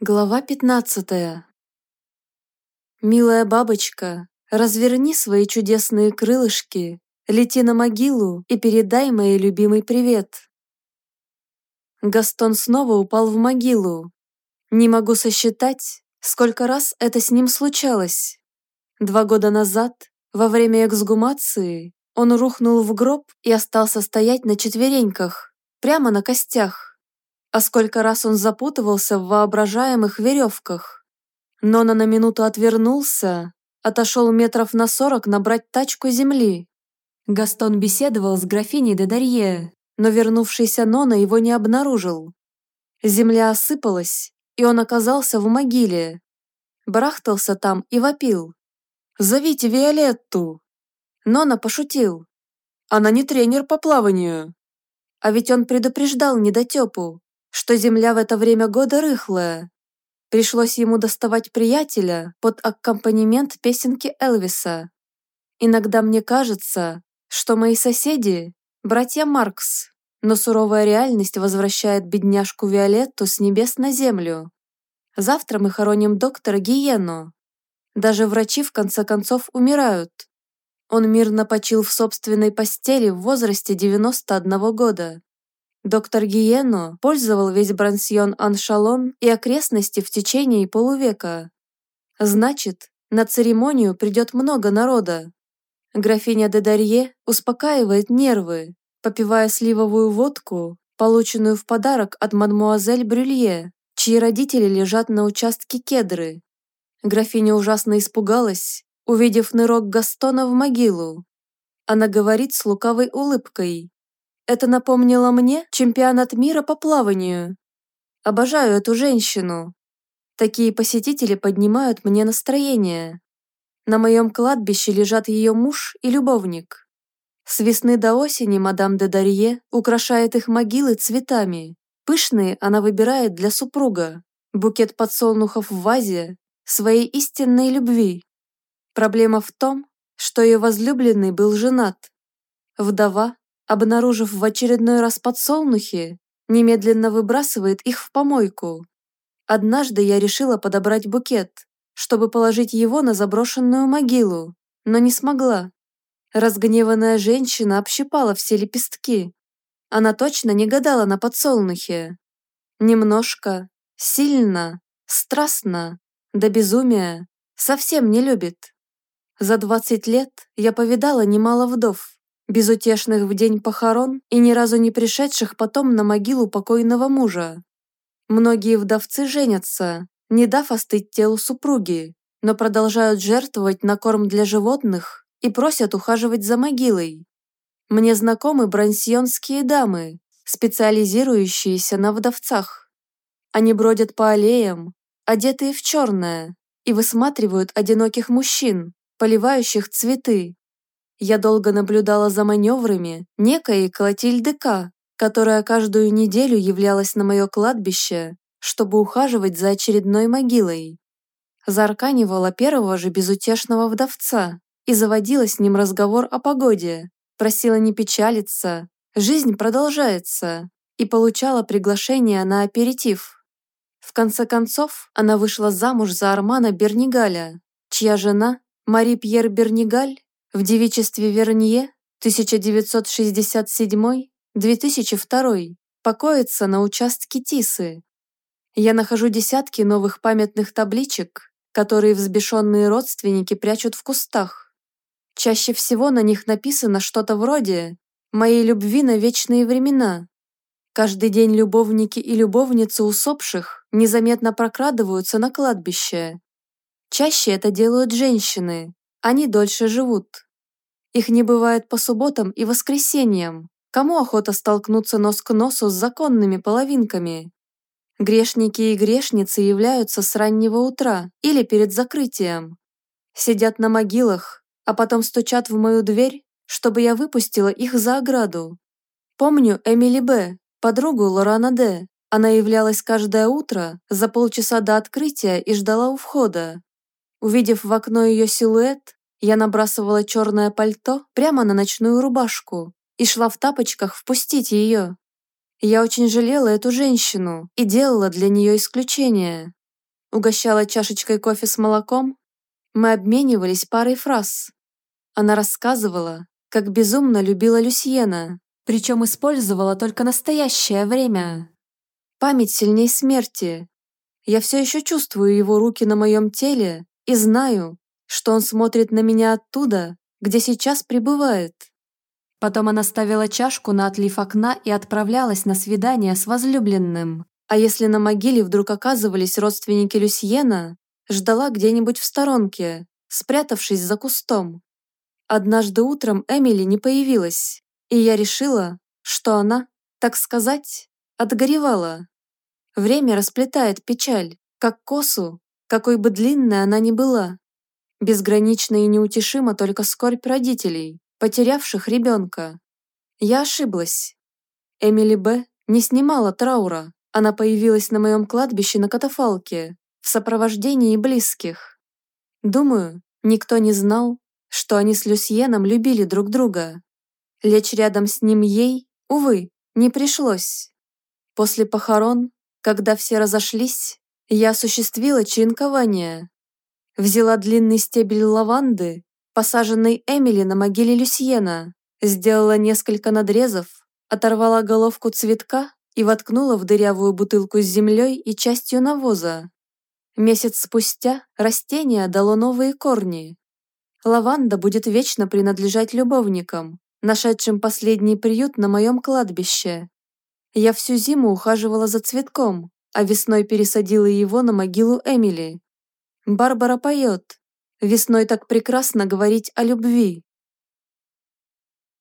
Глава 15 Милая бабочка, разверни свои чудесные крылышки, лети на могилу и передай моей любимой привет. Гастон снова упал в могилу. Не могу сосчитать, сколько раз это с ним случалось. Два года назад, во время эксгумации, он рухнул в гроб и остался стоять на четвереньках, прямо на костях а сколько раз он запутывался в воображаемых веревках. Нона на минуту отвернулся, отошел метров на сорок набрать тачку земли. Гастон беседовал с графиней де Дарье, но вернувшийся Нона его не обнаружил. Земля осыпалась, и он оказался в могиле. Барахтался там и вопил. «Зовите Виолетту!» Нона пошутил. «Она не тренер по плаванию!» А ведь он предупреждал недотепу, что земля в это время года рыхлая. Пришлось ему доставать приятеля под аккомпанемент песенки Элвиса. Иногда мне кажется, что мои соседи – братья Маркс, но суровая реальность возвращает бедняжку Виолетту с небес на землю. Завтра мы хороним доктора Гиену. Даже врачи в конце концов умирают. Он мирно почил в собственной постели в возрасте 91 года. Доктор Гиено пользовал весь брансьон Аншалон и окрестности в течение полувека. Значит, на церемонию придет много народа. Графиня де Дарье успокаивает нервы, попивая сливовую водку, полученную в подарок от мадмуазель Брюлье, чьи родители лежат на участке кедры. Графиня ужасно испугалась, увидев нырок Гастона в могилу. Она говорит с лукавой улыбкой. Это напомнило мне чемпионат мира по плаванию. Обожаю эту женщину. Такие посетители поднимают мне настроение. На моем кладбище лежат ее муж и любовник. С весны до осени мадам де Дарье украшает их могилы цветами. Пышные она выбирает для супруга. Букет подсолнухов в вазе своей истинной любви. Проблема в том, что ее возлюбленный был женат. Вдова обнаружив в очередной раз подсолнухи, немедленно выбрасывает их в помойку. Однажды я решила подобрать букет, чтобы положить его на заброшенную могилу, но не смогла. Разгневанная женщина общипала все лепестки. Она точно не гадала на подсолнухе. Немножко, сильно, страстно, до безумия, совсем не любит. За 20 лет я повидала немало вдов безутешных в день похорон и ни разу не пришедших потом на могилу покойного мужа. Многие вдовцы женятся, не дав остыть телу супруги, но продолжают жертвовать на корм для животных и просят ухаживать за могилой. Мне знакомы брансьонские дамы, специализирующиеся на вдовцах. Они бродят по аллеям, одетые в черное, и высматривают одиноких мужчин, поливающих цветы, я долго наблюдала за маневрами некой Клотильды К., которая каждую неделю являлась на мое кладбище, чтобы ухаживать за очередной могилой. Заарканивала первого же безутешного вдовца и заводила с ним разговор о погоде, просила не печалиться, жизнь продолжается, и получала приглашение на аперитив. В конце концов, она вышла замуж за Армана Бернигаля, чья жена, Мари Пьер Бернигаль, в девичестве Вернье 1967-2002 покоится на участке Тисы. Я нахожу десятки новых памятных табличек, которые взбешенные родственники прячут в кустах. Чаще всего на них написано что-то вроде «Моей любви на вечные времена». Каждый день любовники и любовницы усопших незаметно прокрадываются на кладбище. Чаще это делают женщины, они дольше живут. Их не бывает по субботам и воскресеньям. Кому охота столкнуться нос к носу с законными половинками? Грешники и грешницы являются с раннего утра или перед закрытием. Сидят на могилах, а потом стучат в мою дверь, чтобы я выпустила их за ограду. Помню Эмили Б., подругу Лорана Д. Она являлась каждое утро за полчаса до открытия и ждала у входа. Увидев в окно ее силуэт, я набрасывала черное пальто прямо на ночную рубашку и шла в тапочках впустить ее. Я очень жалела эту женщину и делала для нее исключение. угощала чашечкой кофе с молоком, мы обменивались парой фраз. Она рассказывала, как безумно любила Люсьена, причем использовала только настоящее время. Память сильней смерти. Я все еще чувствую его руки на моем теле и знаю, что он смотрит на меня оттуда, где сейчас пребывает. Потом она ставила чашку на отлив окна и отправлялась на свидание с возлюбленным. А если на могиле вдруг оказывались родственники Люсьена, ждала где-нибудь в сторонке, спрятавшись за кустом. Однажды утром Эмили не появилась, и я решила, что она, так сказать, отгоревала. Время расплетает печаль, как косу, какой бы длинной она ни была. Безгранична и неутешима только скорбь родителей, потерявших ребенка. Я ошиблась. Эмили Б. не снимала траура, она появилась на моем кладбище на катафалке, в сопровождении близких. Думаю, никто не знал, что они с Люсьеном любили друг друга. Лечь рядом с ним ей, увы, не пришлось. После похорон, когда все разошлись, я осуществила черенкование. Взяла длинный стебель лаванды, посаженный Эмили на могиле Люсьена, сделала несколько надрезов, оторвала головку цветка и воткнула в дырявую бутылку с землей и частью навоза. Месяц спустя растение дало новые корни. Лаванда будет вечно принадлежать любовникам, нашедшим последний приют на моем кладбище. Я всю зиму ухаживала за цветком, а весной пересадила его на могилу Эмили. Барбара поет. Весной так прекрасно говорить о любви.